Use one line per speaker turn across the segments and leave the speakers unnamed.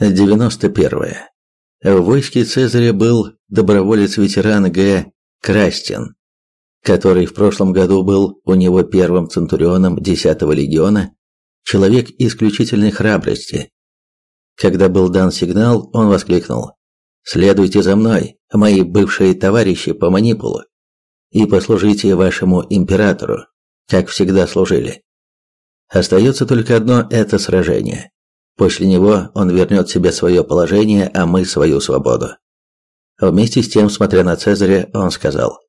91. В войске Цезаря был доброволец-ветеран Г. Крастин, который в прошлом году был у него первым центурионом 10-го легиона, человек исключительной храбрости. Когда был дан сигнал, он воскликнул «Следуйте за мной, мои бывшие товарищи по манипулу, и послужите вашему императору, как всегда служили. Остается только одно – это сражение. После него он вернет себе свое положение, а мы свою свободу. Вместе с тем, смотря на Цезаря, он сказал,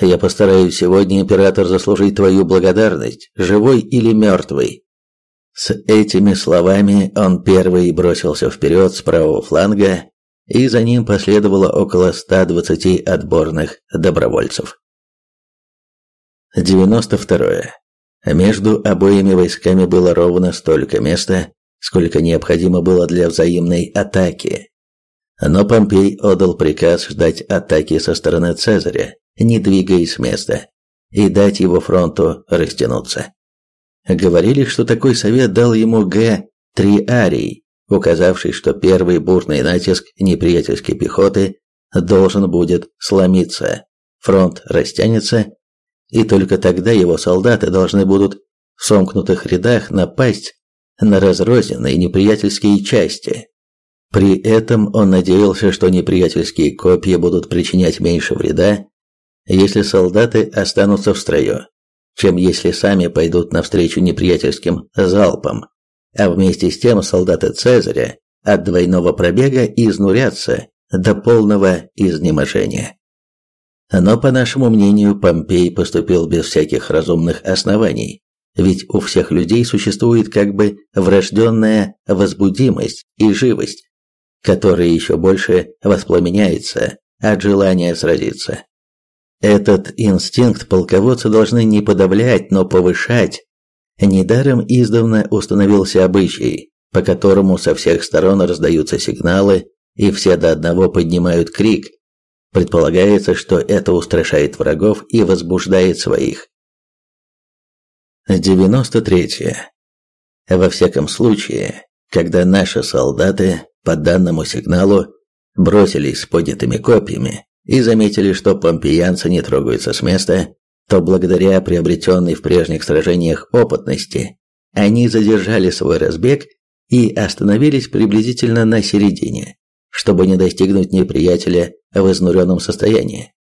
«Я постараюсь сегодня, император, заслужить твою благодарность, живой или мертвый». С этими словами он первый бросился вперед с правого фланга, и за ним последовало около 120 отборных добровольцев. 92. Между обоими войсками было ровно столько места, сколько необходимо было для взаимной атаки. Но Помпей отдал приказ ждать атаки со стороны Цезаря, не двигаясь с места, и дать его фронту растянуться. Говорили, что такой совет дал ему Г. Триарий, указавший, что первый бурный натиск неприятельской пехоты должен будет сломиться, фронт растянется, и только тогда его солдаты должны будут в сомкнутых рядах напасть на разрозненные неприятельские части. При этом он надеялся, что неприятельские копья будут причинять меньше вреда, если солдаты останутся в строю, чем если сами пойдут навстречу неприятельским залпам, а вместе с тем солдаты Цезаря от двойного пробега изнурятся до полного изнеможения. Но, по нашему мнению, Помпей поступил без всяких разумных оснований, ведь у всех людей существует как бы врожденная возбудимость и живость, которая еще больше воспламеняется от желания сразиться. Этот инстинкт полководцы должны не подавлять, но повышать. Недаром издавна установился обычай, по которому со всех сторон раздаются сигналы, и все до одного поднимают крик. Предполагается, что это устрашает врагов и возбуждает своих. 93. Во всяком случае, когда наши солдаты по данному сигналу бросились с поднятыми копьями и заметили, что помпеянцы не трогаются с места, то благодаря приобретенной в прежних сражениях опытности они задержали свой разбег и остановились приблизительно на середине, чтобы не достигнуть неприятеля в изнуренном состоянии.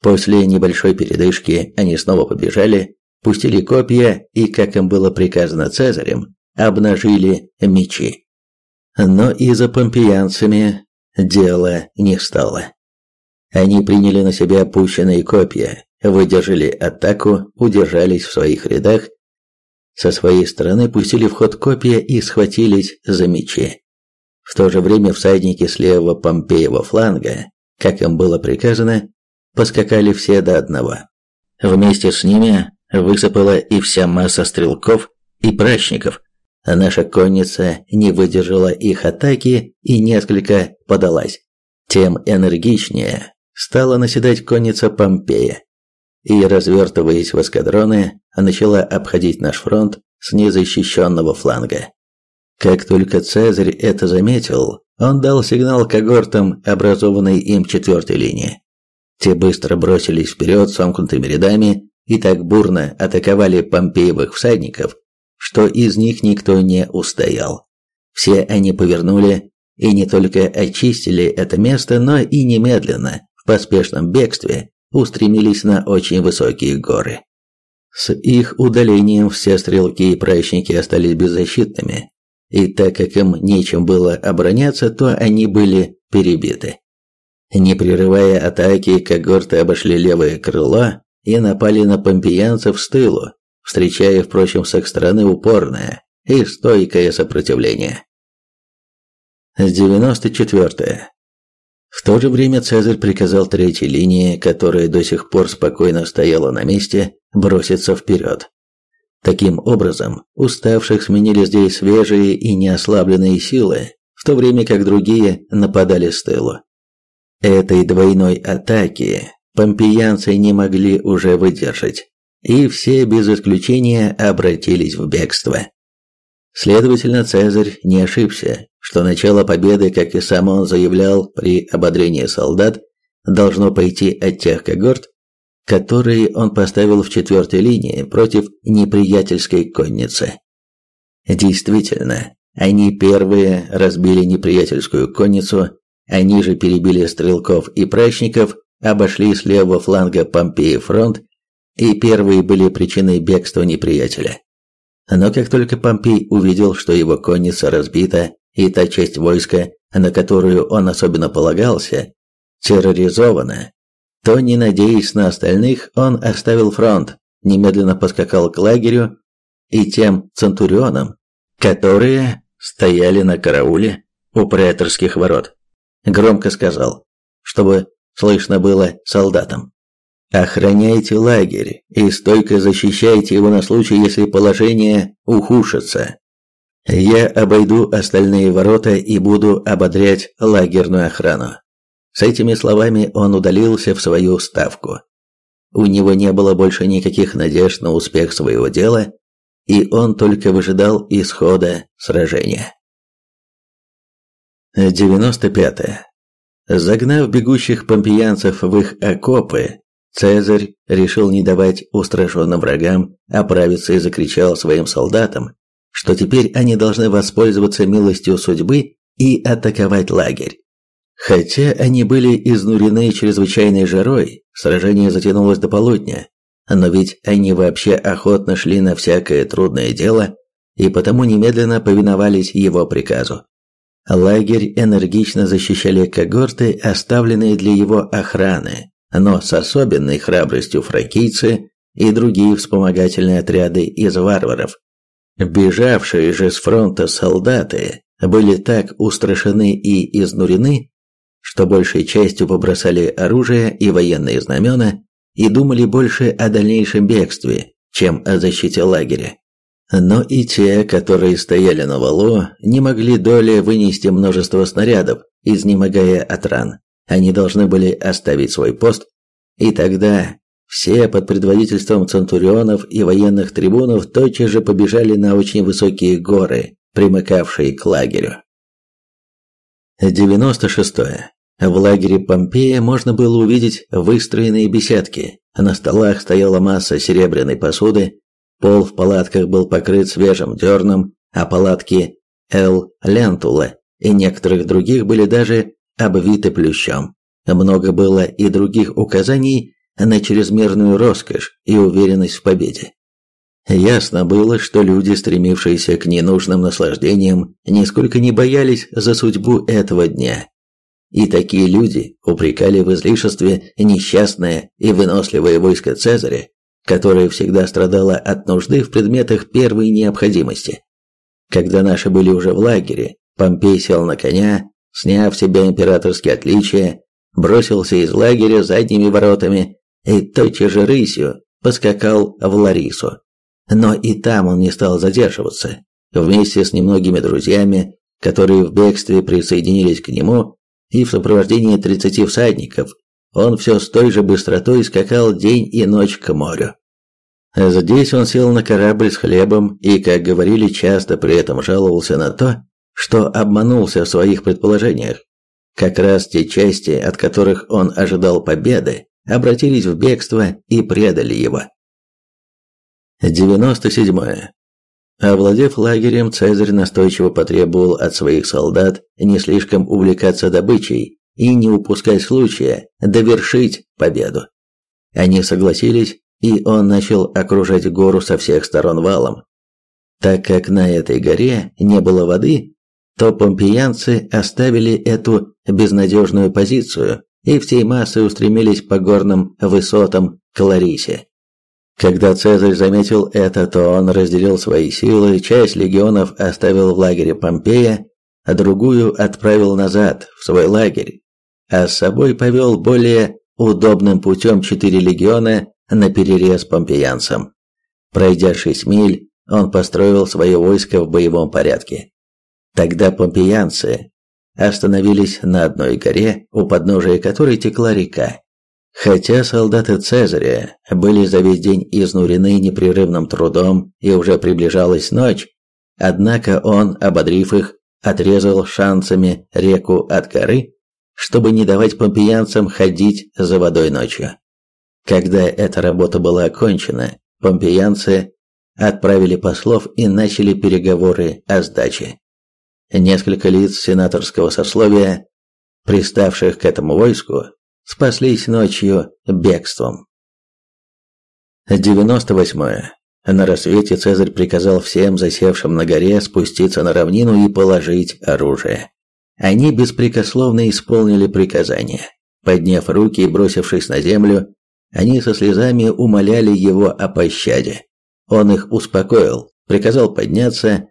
После небольшой передышки они снова побежали, пустили копья и, как им было приказано Цезарем, обнажили мечи. Но и за помпеянцами дело не стало. Они приняли на себя опущенные копья, выдержали атаку, удержались в своих рядах, со своей стороны пустили в ход копья и схватились за мечи. В то же время всадники с левого Помпеева фланга, как им было приказано, поскакали все до одного. Вместе с ними высыпала и вся масса стрелков и прачников, наша конница не выдержала их атаки и несколько подалась. Тем энергичнее стала наседать конница Помпея, и, развертываясь в эскадроны, начала обходить наш фронт с незащищенного фланга. Как только Цезарь это заметил, он дал сигнал когортам, образованной им четвертой линии. Те быстро бросились вперед сомкнутыми рядами и так бурно атаковали помпеевых всадников, что из них никто не устоял. Все они повернули и не только очистили это место, но и немедленно, в поспешном бегстве, устремились на очень высокие горы. С их удалением все стрелки и прачники остались беззащитными, и так как им нечем было обороняться, то они были перебиты. Не прерывая атаки, когорты обошли левое крыло и напали на помпеянцев с тылу, встречая, впрочем, с их стороны упорное и стойкое сопротивление. 94. В то же время Цезарь приказал третьей линии, которая до сих пор спокойно стояла на месте, броситься вперед. Таким образом, уставших сменили здесь свежие и неослабленные силы, в то время как другие нападали с тылу. Этой двойной атаки помпеянцы не могли уже выдержать, и все без исключения обратились в бегство. Следовательно, Цезарь не ошибся, что начало победы, как и сам он заявлял при ободрении солдат, должно пойти от тех когорт, которые он поставил в четвертой линии против неприятельской конницы. Действительно, они первые разбили неприятельскую конницу, они же перебили стрелков и прачников, обошли с левого фланга Помпеи фронт, и первые были причиной бегства неприятеля. Но как только Помпей увидел, что его конница разбита, и та часть войска, на которую он особенно полагался, терроризована, то, не надеясь на остальных, он оставил фронт, немедленно поскакал к лагерю и тем центурионам, которые стояли на карауле у преторских ворот. Громко сказал, чтобы слышно было солдатам. Охраняйте лагерь и стойко защищайте его на случай, если положение ухудшится. Я обойду остальные ворота и буду ободрять лагерную охрану. С этими словами он удалился в свою ставку. У него не было больше никаких надежд на успех своего дела, и он только выжидал исхода сражения. 95. -е. Загнав бегущих помпеянцев в их окопы, Цезарь решил не давать устрашенным врагам оправиться и закричал своим солдатам, что теперь они должны воспользоваться милостью судьбы и атаковать лагерь. Хотя они были изнурены чрезвычайной жарой, сражение затянулось до полудня, но ведь они вообще охотно шли на всякое трудное дело и потому немедленно повиновались его приказу. Лагерь энергично защищали когорты, оставленные для его охраны, но с особенной храбростью фракийцы и другие вспомогательные отряды из варваров. Бежавшие же с фронта солдаты были так устрашены и изнурены, что большей частью побросали оружие и военные знамена и думали больше о дальнейшем бегстве, чем о защите лагеря. Но и те, которые стояли на валу, не могли доли вынести множество снарядов, изнемогая от ран. Они должны были оставить свой пост, и тогда все под предводительством центурионов и военных трибунов тотчас же побежали на очень высокие горы, примыкавшие к лагерю. 96. -е. В лагере Помпея можно было увидеть выстроенные беседки. На столах стояла масса серебряной посуды, пол в палатках был покрыт свежим дерном, а палатки Эл Лентула и некоторых других были даже обвиты плющом. Много было и других указаний на чрезмерную роскошь и уверенность в победе. Ясно было, что люди, стремившиеся к ненужным наслаждениям, нисколько не боялись за судьбу этого дня. И такие люди упрекали в излишестве несчастное и выносливое войско Цезаря, которое всегда страдало от нужды в предметах первой необходимости. Когда наши были уже в лагере, Помпей сел на коня, сняв себя императорские отличия, бросился из лагеря задними воротами и тотчас же рысью поскакал в Ларису. Но и там он не стал задерживаться. Вместе с немногими друзьями, которые в бегстве присоединились к нему, и в сопровождении 30 всадников, он все с той же быстротой скакал день и ночь к морю. Здесь он сел на корабль с хлебом и, как говорили, часто при этом жаловался на то, что обманулся в своих предположениях. Как раз те части, от которых он ожидал победы, обратились в бегство и предали его. 97. Овладев лагерем, Цезарь настойчиво потребовал от своих солдат не слишком увлекаться добычей и не упускать случая довершить победу. Они согласились, и он начал окружать гору со всех сторон валом. Так как на этой горе не было воды, то помпеянцы оставили эту безнадежную позицию и всей массой устремились по горным высотам к Ларисе. Когда Цезарь заметил это, то он разделил свои силы, часть легионов оставил в лагере Помпея, а другую отправил назад, в свой лагерь, а с собой повел более удобным путем четыре легиона на перерез помпеянцам. Пройдя шесть миль, он построил свое войско в боевом порядке. Тогда помпеянцы остановились на одной горе, у подножия которой текла река. Хотя солдаты Цезаря были за весь день изнурены непрерывным трудом и уже приближалась ночь, однако он, ободрив их, отрезал шансами реку от горы, чтобы не давать помпеянцам ходить за водой ночью. Когда эта работа была окончена, помпеянцы отправили послов и начали переговоры о сдаче. Несколько лиц сенаторского сословия, приставших к этому войску, спаслись ночью бегством. 98. На рассвете Цезарь приказал всем засевшим на горе спуститься на равнину и положить оружие. Они беспрекословно исполнили приказание. Подняв руки и бросившись на землю, они со слезами умоляли его о пощаде. Он их успокоил, приказал подняться,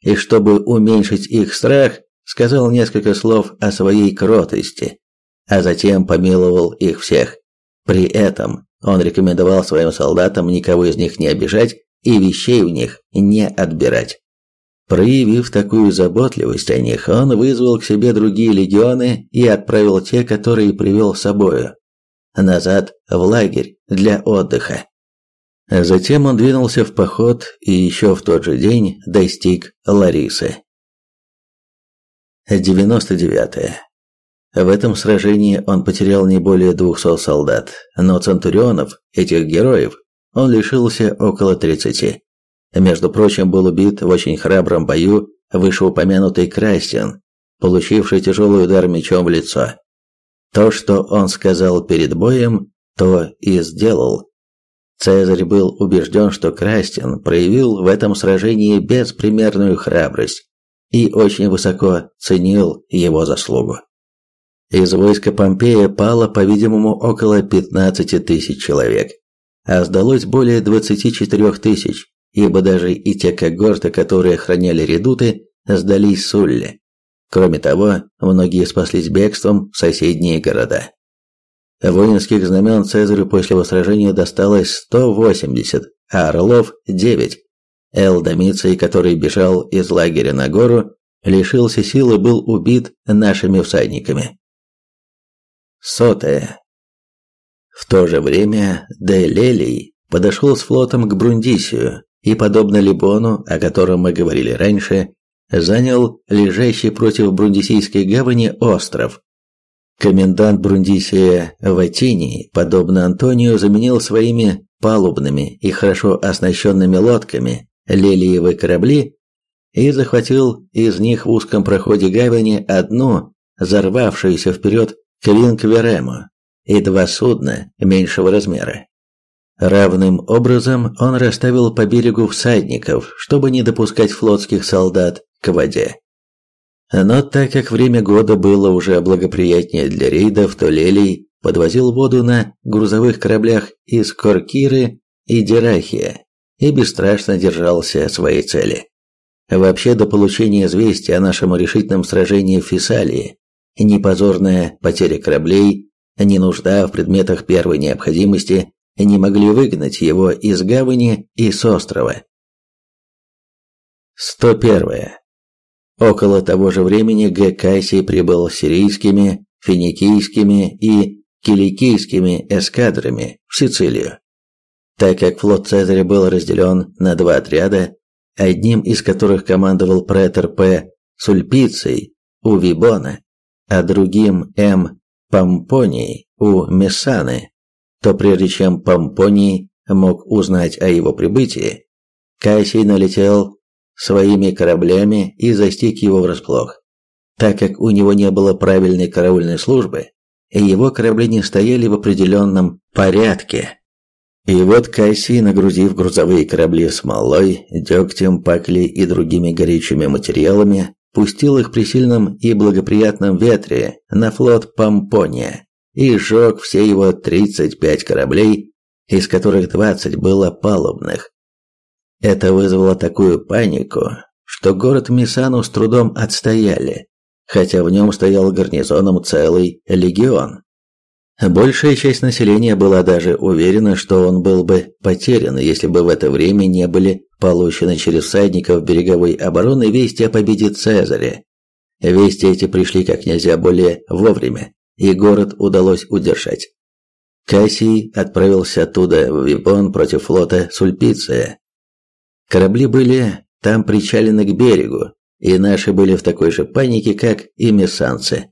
и чтобы уменьшить их страх, сказал несколько слов о своей кротости, а затем помиловал их всех. При этом он рекомендовал своим солдатам никого из них не обижать и вещей у них не отбирать. Проявив такую заботливость о них, он вызвал к себе другие легионы и отправил те, которые привел с собою, назад в лагерь для отдыха. Затем он двинулся в поход и еще в тот же день достиг Ларисы. 99. В этом сражении он потерял не более 200 солдат, но центурионов, этих героев, он лишился около 30. Между прочим, был убит в очень храбром бою вышеупомянутый Крастин, получивший тяжелый удар мечом в лицо. То, что он сказал перед боем, то и сделал. Цезарь был убежден, что Крастин проявил в этом сражении беспримерную храбрость и очень высоко ценил его заслугу. Из войска Помпея пало, по-видимому, около 15 тысяч человек, а сдалось более 24 тысяч, ибо даже и те когорты, которые охраняли редуты, сдались Сулле. Кроме того, многие спаслись бегством в соседние города. Воинских знамен Цезарю после его сражения досталось 180, а орлов – 9. Эл Домиций, который бежал из лагеря на гору, лишился силы был убит нашими всадниками. Сотое. В то же время Де Лелий подошел с флотом к Брундисию и, подобно Либону, о котором мы говорили раньше, занял лежащий против Брундисийской гавани остров, Комендант Брундисия Ватини, подобно Антонию, заменил своими палубными и хорошо оснащенными лодками лелиевые корабли и захватил из них в узком проходе гавани одну, взорвавшуюся вперед Квинкверему, и два судна меньшего размера. Равным образом он расставил по берегу всадников, чтобы не допускать флотских солдат к воде. Но так как время года было уже благоприятнее для рейдов, то Лелий подвозил воду на грузовых кораблях из Коркиры и Дирахия и бесстрашно держался своей цели. Вообще, до получения известия о нашем решительном сражении в Фессалии, ни позорная потеря кораблей, ни нужда в предметах первой необходимости не могли выгнать его из гавани и с острова. 101. Около того же времени Г. Кассий прибыл с сирийскими, финикийскими и киликийскими эскадрами в Сицилию. Так как флот Цезаря был разделен на два отряда, одним из которых командовал претор П. Сульпиций у Вибона, а другим М. Помпоний у Мессаны, то прежде чем Помпоний мог узнать о его прибытии, Кассий налетел своими кораблями и застиг его врасплох. Так как у него не было правильной караульной службы, его корабли не стояли в определенном порядке. И вот Кассий, нагрузив грузовые корабли смолой, дегтем, паклей и другими горючими материалами, пустил их при сильном и благоприятном ветре на флот Помпония и сжег все его 35 кораблей, из которых 20 было палубных. Это вызвало такую панику, что город Мисану с трудом отстояли, хотя в нем стоял гарнизоном целый легион. Большая часть населения была даже уверена, что он был бы потерян, если бы в это время не были получены через всадников береговой обороны вести о победе Цезаря. Вести эти пришли как нельзя более вовремя, и город удалось удержать. Кассий отправился оттуда в Випон против флота Сульпиция, Корабли были там причалены к берегу, и наши были в такой же панике, как и мессанцы.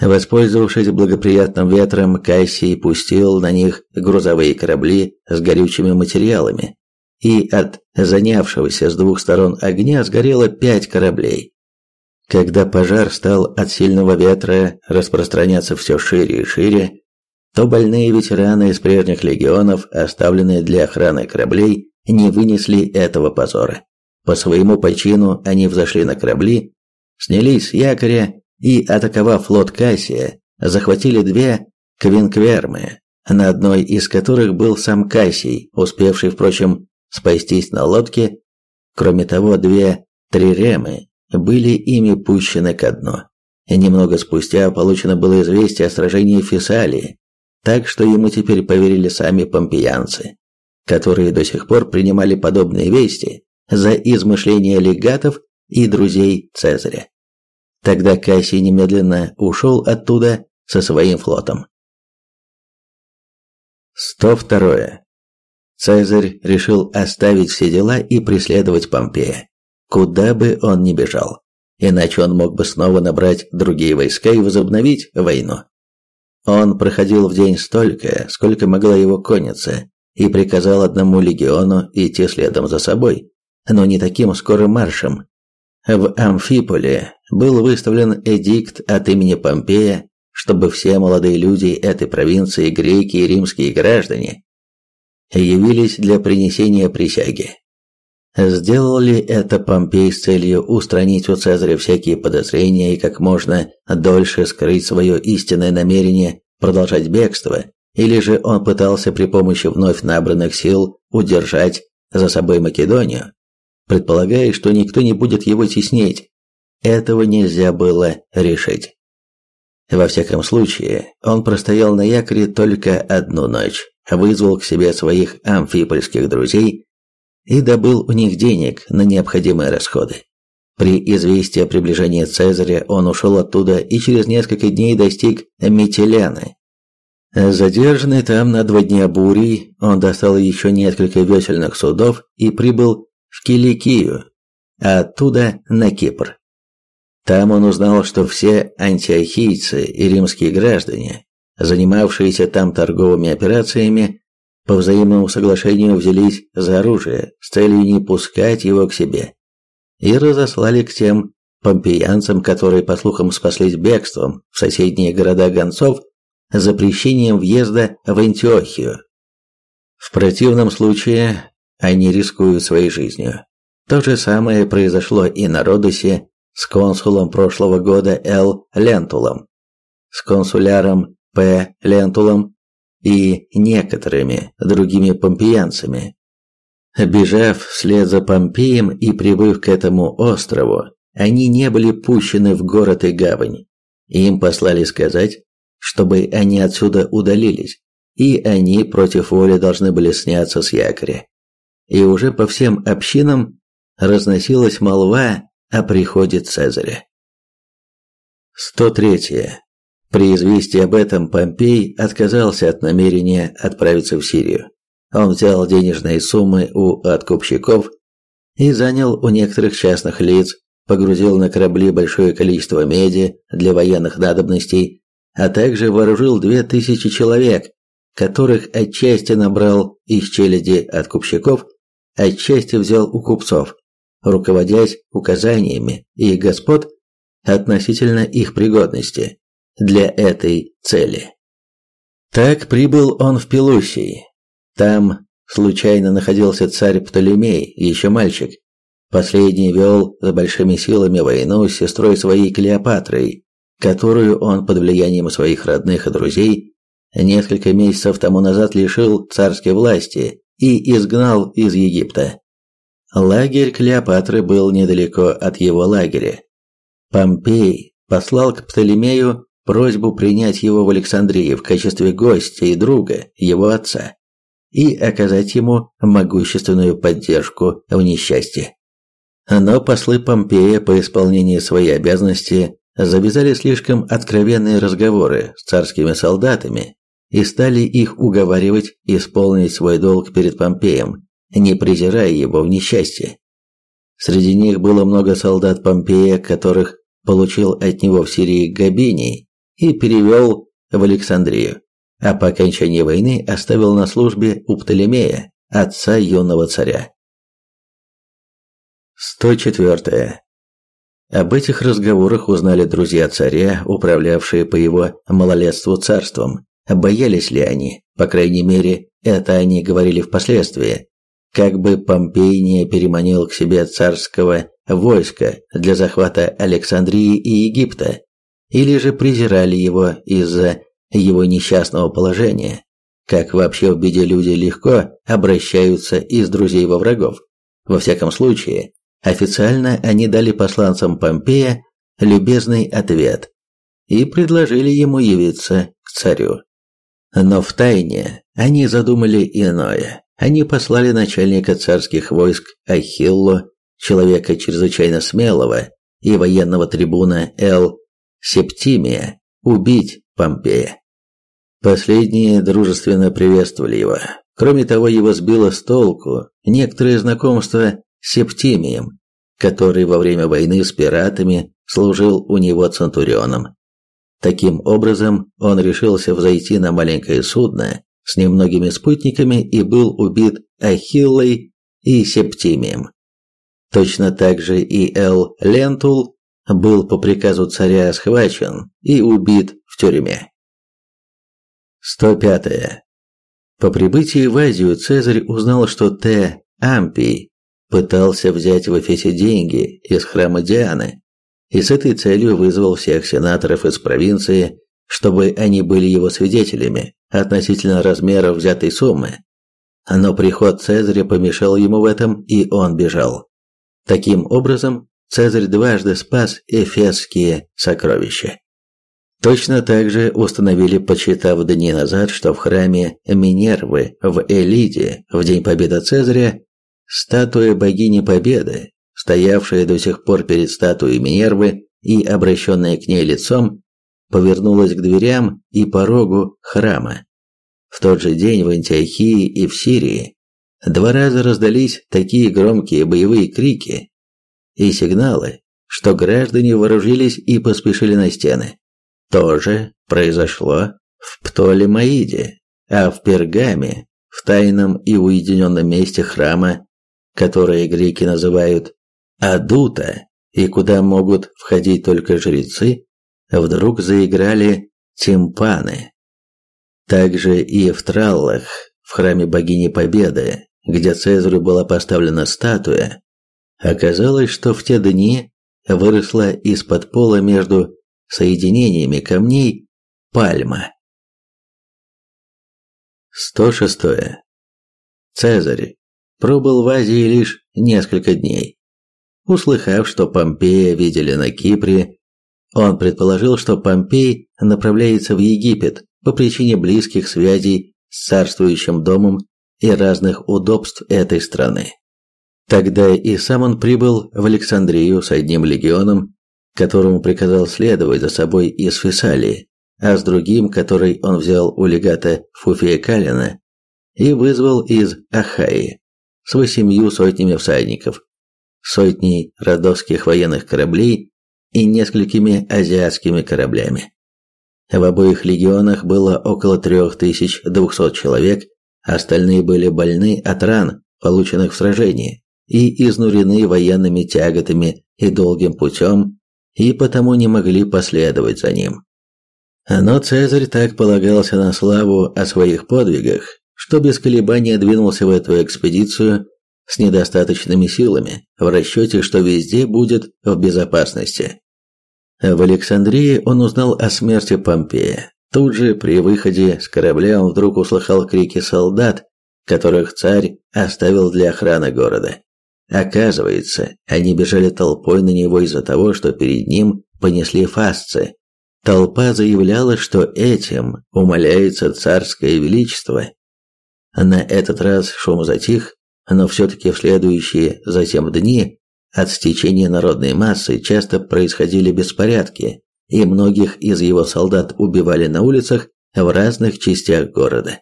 Воспользовавшись благоприятным ветром, Кассий пустил на них грузовые корабли с горючими материалами, и от занявшегося с двух сторон огня сгорело пять кораблей. Когда пожар стал от сильного ветра распространяться все шире и шире, то больные ветераны из прежних легионов, оставленные для охраны кораблей, не вынесли этого позора. По своему почину они взошли на корабли, снялись с якоря и, атаковав флот Кассия, захватили две квинквермы, на одной из которых был сам Кассий, успевший, впрочем, спастись на лодке. Кроме того, две триремы были ими пущены ко дну. Немного спустя получено было известие о сражении Фессалии, так что ему теперь поверили сами помпеянцы, которые до сих пор принимали подобные вести за измышления легатов и друзей Цезаря. Тогда Кассий немедленно ушел оттуда со своим флотом. 102. Цезарь решил оставить все дела и преследовать Помпея, куда бы он ни бежал, иначе он мог бы снова набрать другие войска и возобновить войну. Он проходил в день столько, сколько могла его конница, и приказал одному легиону идти следом за собой, но не таким скорым маршем. В Амфиполе был выставлен эдикт от имени Помпея, чтобы все молодые люди этой провинции, греки и римские граждане, явились для принесения присяги. Сделал ли это Помпей с целью устранить у Цезаря всякие подозрения и как можно дольше скрыть свое истинное намерение продолжать бегство, или же он пытался при помощи вновь набранных сил удержать за собой Македонию, предполагая, что никто не будет его теснить? Этого нельзя было решить. Во всяком случае, он простоял на якоре только одну ночь, вызвал к себе своих амфипольских друзей и добыл у них денег на необходимые расходы. При известии о приближении Цезаря он ушел оттуда и через несколько дней достиг Метеляны. Задержанный там на два дня бурей, он достал еще несколько весельных судов и прибыл в Киликию, а оттуда на Кипр. Там он узнал, что все антиохийцы и римские граждане, занимавшиеся там торговыми операциями, по взаимному соглашению взялись за оружие с целью не пускать его к себе и разослали к тем помпеянцам, которые, по слухам, спаслись бегством в соседние города гонцов, запрещением въезда в Антиохию. В противном случае они рискуют своей жизнью. То же самое произошло и на Родосе с консулом прошлого года Л. Лентулом, с консуляром П. Лентулом и некоторыми другими помпеянцами. Бежав вслед за Помпеем и прибыв к этому острову, они не были пущены в город и гавань. Им послали сказать, чтобы они отсюда удалились, и они против воли должны были сняться с якоря. И уже по всем общинам разносилась молва о приходе Цезаря. 103. При известии об этом Помпей отказался от намерения отправиться в Сирию. Он взял денежные суммы у откупщиков и занял у некоторых частных лиц, погрузил на корабли большое количество меди для военных надобностей, а также вооружил две тысячи человек, которых отчасти набрал из челяди откупщиков, отчасти взял у купцов, руководясь указаниями их господ относительно их пригодности для этой цели. Так прибыл он в Пелусий. Там случайно находился царь Птолемей, еще мальчик. Последний вел с большими силами войну с сестрой своей Клеопатрой, которую он под влиянием своих родных и друзей несколько месяцев тому назад лишил царской власти и изгнал из Египта. Лагерь Клеопатры был недалеко от его лагеря. Помпей послал к Птолемею просьбу принять его в Александрии в качестве гостя и друга его отца и оказать ему могущественную поддержку в несчастье. Но послы Помпея по исполнении своей обязанности завязали слишком откровенные разговоры с царскими солдатами и стали их уговаривать исполнить свой долг перед Помпеем, не презирая его в несчастье. Среди них было много солдат Помпея, которых получил от него в Сирии Габиний и перевел в Александрию, а по окончании войны оставил на службе у Птолемея, отца юного царя. 104. Об этих разговорах узнали друзья царя, управлявшие по его малолетству царством. Боялись ли они? По крайней мере, это они говорили впоследствии. Как бы Помпей не переманил к себе царского войска для захвата Александрии и Египта, или же презирали его из-за его несчастного положения, как вообще в беде люди легко обращаются из друзей во врагов. Во всяком случае, официально они дали посланцам Помпея любезный ответ и предложили ему явиться к царю. Но в тайне они задумали иное. Они послали начальника царских войск Ахиллу, человека чрезвычайно смелого, и военного трибуна Эл Септимия, убить Помпея. Последние дружественно приветствовали его. Кроме того, его сбило с толку некоторое знакомство с Септимием, который во время войны с пиратами служил у него центурионом. Таким образом, он решился взойти на маленькое судно с немногими спутниками и был убит Ахиллой и Септимием. Точно так же и Л. Лентул был по приказу царя схвачен и убит в тюрьме. 105. -е. По прибытии в Азию Цезарь узнал, что Т. Ампий пытался взять в Эфесе деньги из храма Дианы, и с этой целью вызвал всех сенаторов из провинции, чтобы они были его свидетелями относительно размеров взятой суммы. Но приход Цезаря помешал ему в этом, и он бежал. Таким образом, Цезарь дважды спас эфесские сокровища. Точно так же установили, почитав дни назад, что в храме Минервы в Элиде в день победы Цезаря статуя богини Победы, стоявшая до сих пор перед статуей Минервы и обращенная к ней лицом, повернулась к дверям и порогу храма. В тот же день в Антиохии и в Сирии два раза раздались такие громкие боевые крики и сигналы, что граждане вооружились и поспешили на стены. То же произошло в Птолемаиде, а в Пергаме, в тайном и уединенном месте храма, которое греки называют Адута, и куда могут входить только жрецы, вдруг заиграли тимпаны. Также и в Траллах, в храме богини Победы, где Цезарю была поставлена статуя, оказалось, что в те дни выросла из-под пола между соединениями камней пальма. 106. Цезарь пробыл в Азии лишь несколько дней. Услыхав, что Помпея видели на Кипре, он предположил, что Помпей направляется в Египет по причине близких связей с царствующим домом и разных удобств этой страны. Тогда и сам он прибыл в Александрию с одним легионом которому приказал следовать за собой из Фессалии, а с другим, который он взял у легата Фуфия Калина и вызвал из Ахаи с восемью сотнями всадников, сотней родовских военных кораблей и несколькими азиатскими кораблями. В обоих легионах было около 3200 человек, остальные были больны от ран, полученных в сражении, и изнурены военными тяготами и долгим путем и потому не могли последовать за ним. Но Цезарь так полагался на славу о своих подвигах, что без колебания двинулся в эту экспедицию с недостаточными силами, в расчете, что везде будет в безопасности. В Александрии он узнал о смерти Помпея. Тут же, при выходе с корабля, он вдруг услыхал крики солдат, которых царь оставил для охраны города. Оказывается, они бежали толпой на него из-за того, что перед ним понесли фасцы. Толпа заявляла, что этим умаляется царское величество. На этот раз шум затих, но все-таки в следующие затем дни от стечения народной массы часто происходили беспорядки, и многих из его солдат убивали на улицах в разных частях города.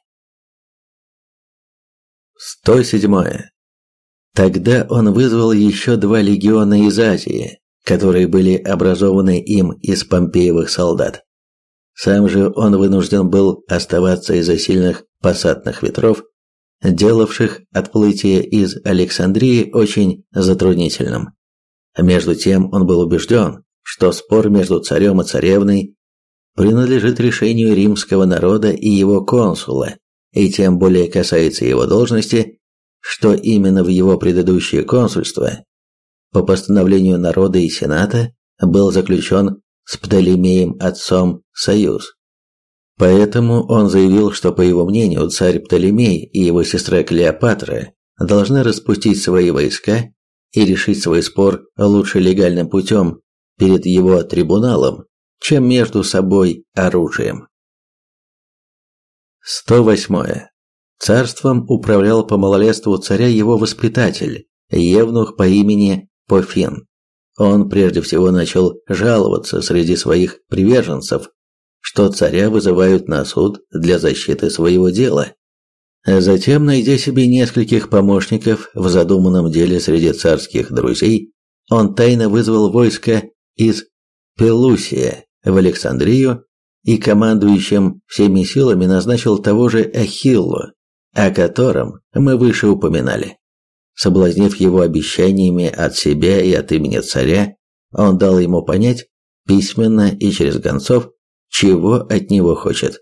107. Тогда он вызвал еще два легиона из Азии, которые были образованы им из помпеевых солдат. Сам же он вынужден был оставаться из-за сильных пассатных ветров, делавших отплытие из Александрии очень затруднительным. Между тем он был убежден, что спор между царем и царевной принадлежит решению римского народа и его консула, и тем более касается его должности, что именно в его предыдущее консульство по постановлению народа и сената был заключен с Птолемеем отцом союз. Поэтому он заявил, что по его мнению царь Птолемей и его сестра Клеопатра должны распустить свои войска и решить свой спор лучше легальным путем перед его трибуналом, чем между собой оружием. 108. Царством управлял по малолетству царя его воспитатель, евнух по имени Пофин. Он прежде всего начал жаловаться среди своих приверженцев, что царя вызывают на суд для защиты своего дела. Затем, найдя себе нескольких помощников в задуманном деле среди царских друзей, он тайно вызвал войско из Пелусия в Александрию и командующим всеми силами назначил того же Ахиллу, о котором мы выше упоминали. Соблазнив его обещаниями от себя и от имени царя, он дал ему понять, письменно и через гонцов, чего от него хочет.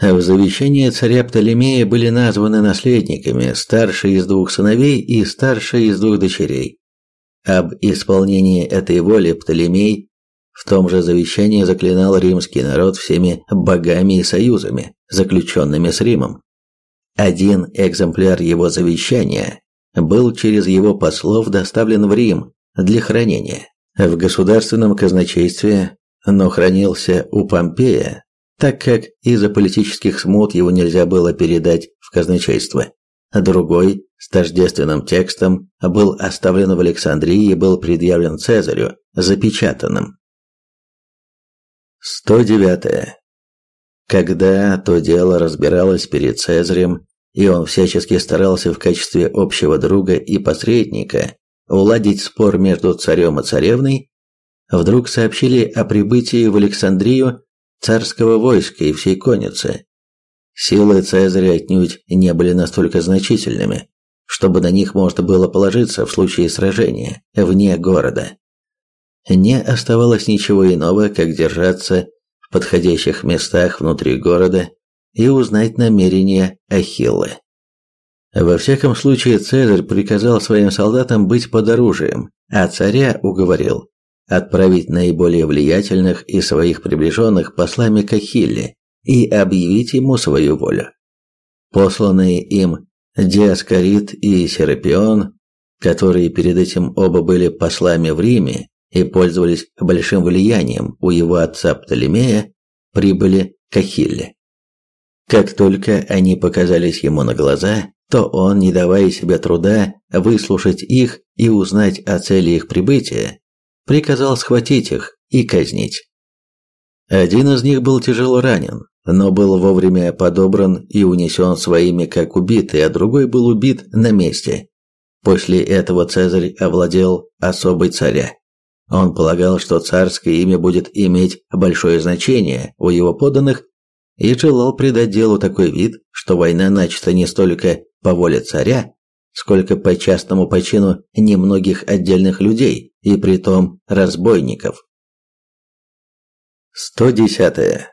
В завещании царя Птолемея были названы наследниками старший из двух сыновей и старший из двух дочерей. Об исполнении этой воли Птолемей в том же завещании заклинал римский народ всеми богами и союзами, заключенными с Римом. Один экземпляр его завещания был через его послов доставлен в Рим для хранения в государственном казначействе, но хранился у Помпея, так как из-за политических смут его нельзя было передать в казначейство. Другой, с тождественным текстом, был оставлен в Александрии и был предъявлен Цезарю, запечатанным. 109. Когда то дело разбиралось перед Цезарем, и он всячески старался в качестве общего друга и посредника уладить спор между царем и царевной, вдруг сообщили о прибытии в Александрию царского войска и всей конницы. Силы Цезаря отнюдь не были настолько значительными, чтобы на них можно было положиться в случае сражения вне города. Не оставалось ничего иного, как держаться в подходящих местах внутри города и узнать намерения Ахилла. Во всяком случае, Цезарь приказал своим солдатам быть под оружием, а царя уговорил отправить наиболее влиятельных и своих приближенных послами к и объявить ему свою волю. Посланные им Диаскорид и Серапион, которые перед этим оба были послами в Риме и пользовались большим влиянием у его отца Птолемея, прибыли к Ахилле. Как только они показались ему на глаза, то он, не давая себе труда выслушать их и узнать о цели их прибытия, приказал схватить их и казнить. Один из них был тяжело ранен, но был вовремя подобран и унесен своими как убитый, а другой был убит на месте. После этого Цезарь овладел особой царя. Он полагал, что царское имя будет иметь большое значение у его подданных и желал придать делу такой вид, что война начата не столько по воле царя, сколько по частному почину немногих отдельных людей, и притом разбойников. 110.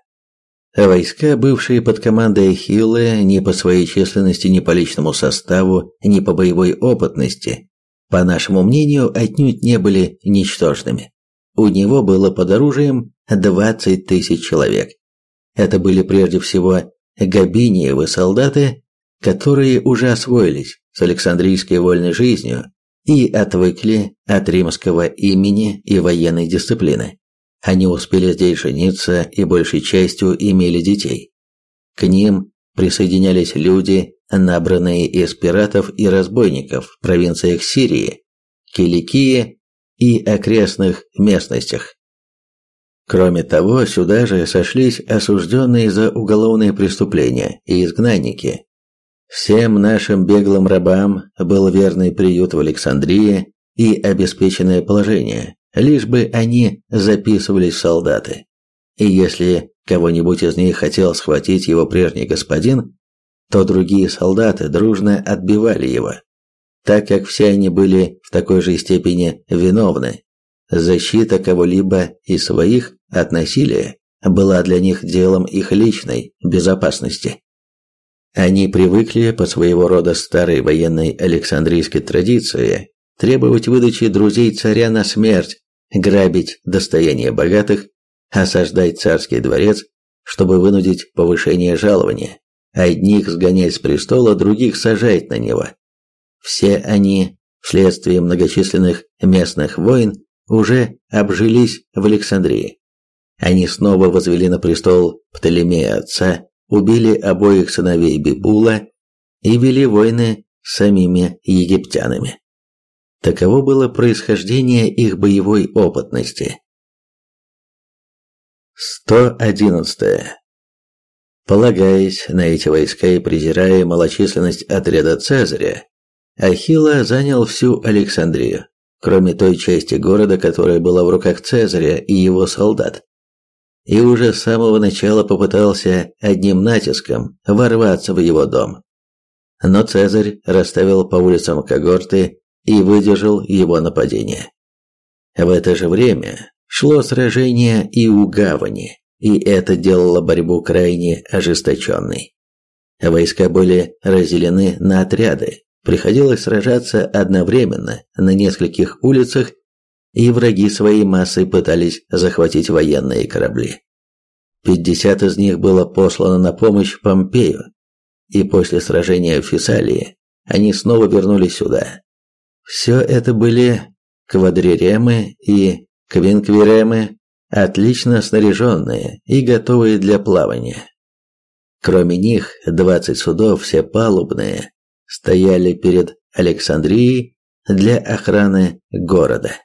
Войска, бывшие под командой Хиллы, ни по своей численности, ни по личному составу, ни по боевой опытности, по нашему мнению, отнюдь не были ничтожными. У него было под оружием 20 тысяч человек. Это были прежде всего габиниевы солдаты, которые уже освоились с Александрийской вольной жизнью и отвыкли от римского имени и военной дисциплины. Они успели здесь жениться и большей частью имели детей. К ним присоединялись люди, набранные из пиратов и разбойников в провинциях Сирии, Киликии и окрестных местностях. Кроме того, сюда же сошлись осужденные за уголовные преступления и изгнанники. Всем нашим беглым рабам был верный приют в Александрии и обеспеченное положение, лишь бы они записывались в солдаты. И если кого-нибудь из них хотел схватить его прежний господин, то другие солдаты дружно отбивали его, так как все они были в такой же степени виновны. Защита кого-либо из своих от насилия была для них делом их личной безопасности. Они привыкли по своего рода старой военной Александрийской традиции требовать выдачи друзей царя на смерть, грабить достояние богатых, осаждать царский дворец, чтобы вынудить повышение жалования, одних сгонять с престола, других сажать на него. Все они, вследствие многочисленных местных войн, уже обжились в Александрии. Они снова возвели на престол Птолемея отца, убили обоих сыновей Бибула и вели войны с самими египтянами. Таково было происхождение их боевой опытности. 111. Полагаясь на эти войска и презирая малочисленность отряда Цезаря, Ахилла занял всю Александрию, кроме той части города, которая была в руках Цезаря и его солдат и уже с самого начала попытался одним натиском ворваться в его дом. Но Цезарь расставил по улицам когорты и выдержал его нападение. В это же время шло сражение и у гавани, и это делало борьбу крайне ожесточенной. Войска были разделены на отряды, приходилось сражаться одновременно на нескольких улицах и враги своей массой пытались захватить военные корабли. 50 из них было послано на помощь Помпею, и после сражения в Фессалии они снова вернулись сюда. Все это были квадриремы и квинквиремы, отлично снаряженные и готовые для плавания. Кроме них, 20 судов, все палубные, стояли перед Александрией для охраны города.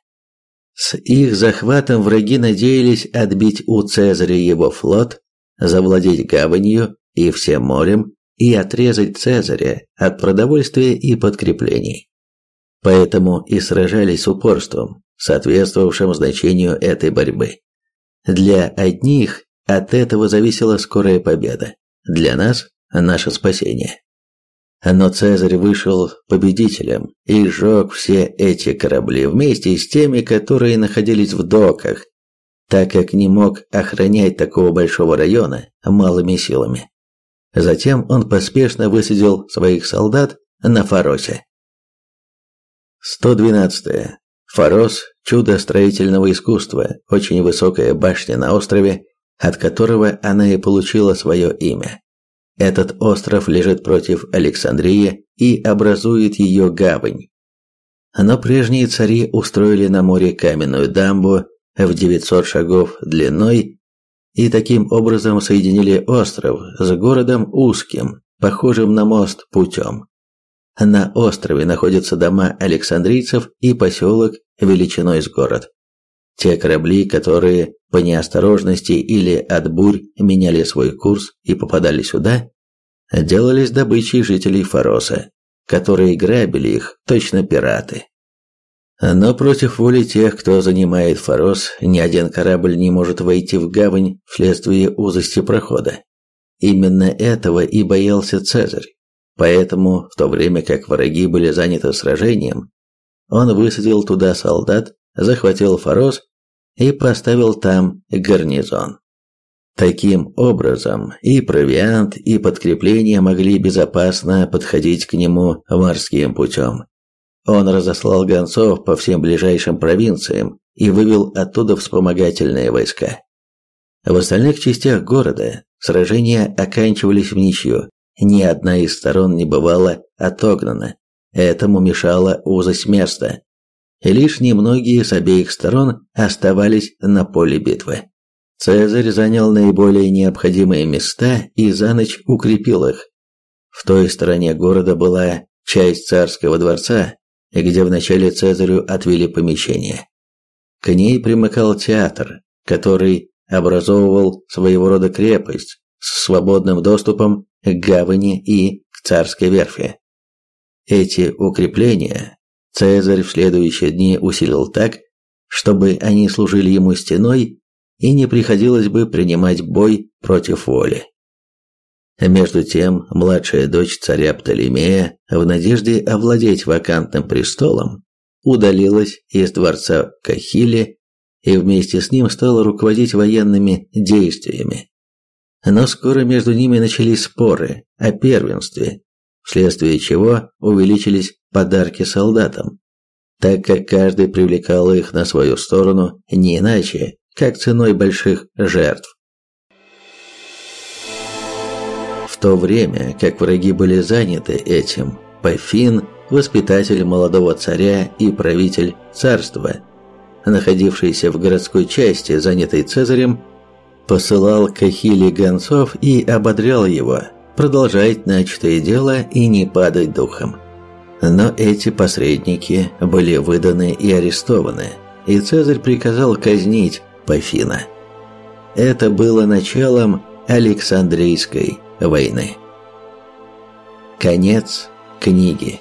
С их захватом враги надеялись отбить у Цезаря его флот, завладеть гаванью и всем морем и отрезать Цезаря от продовольствия и подкреплений. Поэтому и сражались с упорством, соответствовавшим значению этой борьбы. Для одних от этого зависела скорая победа, для нас – наше спасение. Но Цезарь вышел победителем и сжег все эти корабли вместе с теми, которые находились в доках, так как не мог охранять такого большого района малыми силами. Затем он поспешно высадил своих солдат на Фаросе. 112. Фарос – чудо строительного искусства, очень высокая башня на острове, от которого она и получила свое имя. Этот остров лежит против Александрии и образует ее гавань. Но прежние цари устроили на море каменную дамбу в 900 шагов длиной и таким образом соединили остров с городом узким, похожим на мост путем. На острове находятся дома александрийцев и поселок величиной с город. Те корабли, которые по неосторожности или от бурь меняли свой курс и попадали сюда, делались добычей жителей Фароса, которые грабили их, точно пираты. Но против воли тех, кто занимает Фарос, ни один корабль не может войти в гавань вследствие узости прохода. Именно этого и боялся Цезарь. Поэтому, в то время как враги были заняты сражением, он высадил туда солдат, захватил Фарос и поставил там гарнизон. Таким образом, и провиант, и подкрепление могли безопасно подходить к нему морским путем. Он разослал гонцов по всем ближайшим провинциям и вывел оттуда вспомогательные войска. В остальных частях города сражения оканчивались в ничью, ни одна из сторон не бывала отогнана. Этому мешала узость места. Лишь немногие с обеих сторон оставались на поле битвы. Цезарь занял наиболее необходимые места и за ночь укрепил их. В той стороне города была часть царского дворца, где вначале Цезарю отвели помещение. К ней примыкал театр, который образовывал своего рода крепость с свободным доступом к гавани и к царской верфи. Эти укрепления Цезарь в следующие дни усилил так, чтобы они служили ему стеной и не приходилось бы принимать бой против воли. Между тем, младшая дочь царя Птолемея, в надежде овладеть вакантным престолом, удалилась из дворца Кахили и вместе с ним стала руководить военными действиями. Но скоро между ними начались споры о первенстве, вследствие чего увеличились подарки солдатам, так как каждый привлекал их на свою сторону не иначе, как ценой больших жертв. В то время, как враги были заняты этим, Пафин, воспитатель молодого царя и правитель царства, находившийся в городской части, занятой Цезарем, посылал к Ахилле гонцов и ободрял его продолжать начатое дело и не падать духом. Но эти посредники были выданы и арестованы, и Цезарь приказал казнить Пафина. Это было началом Александрийской войны. Конец книги.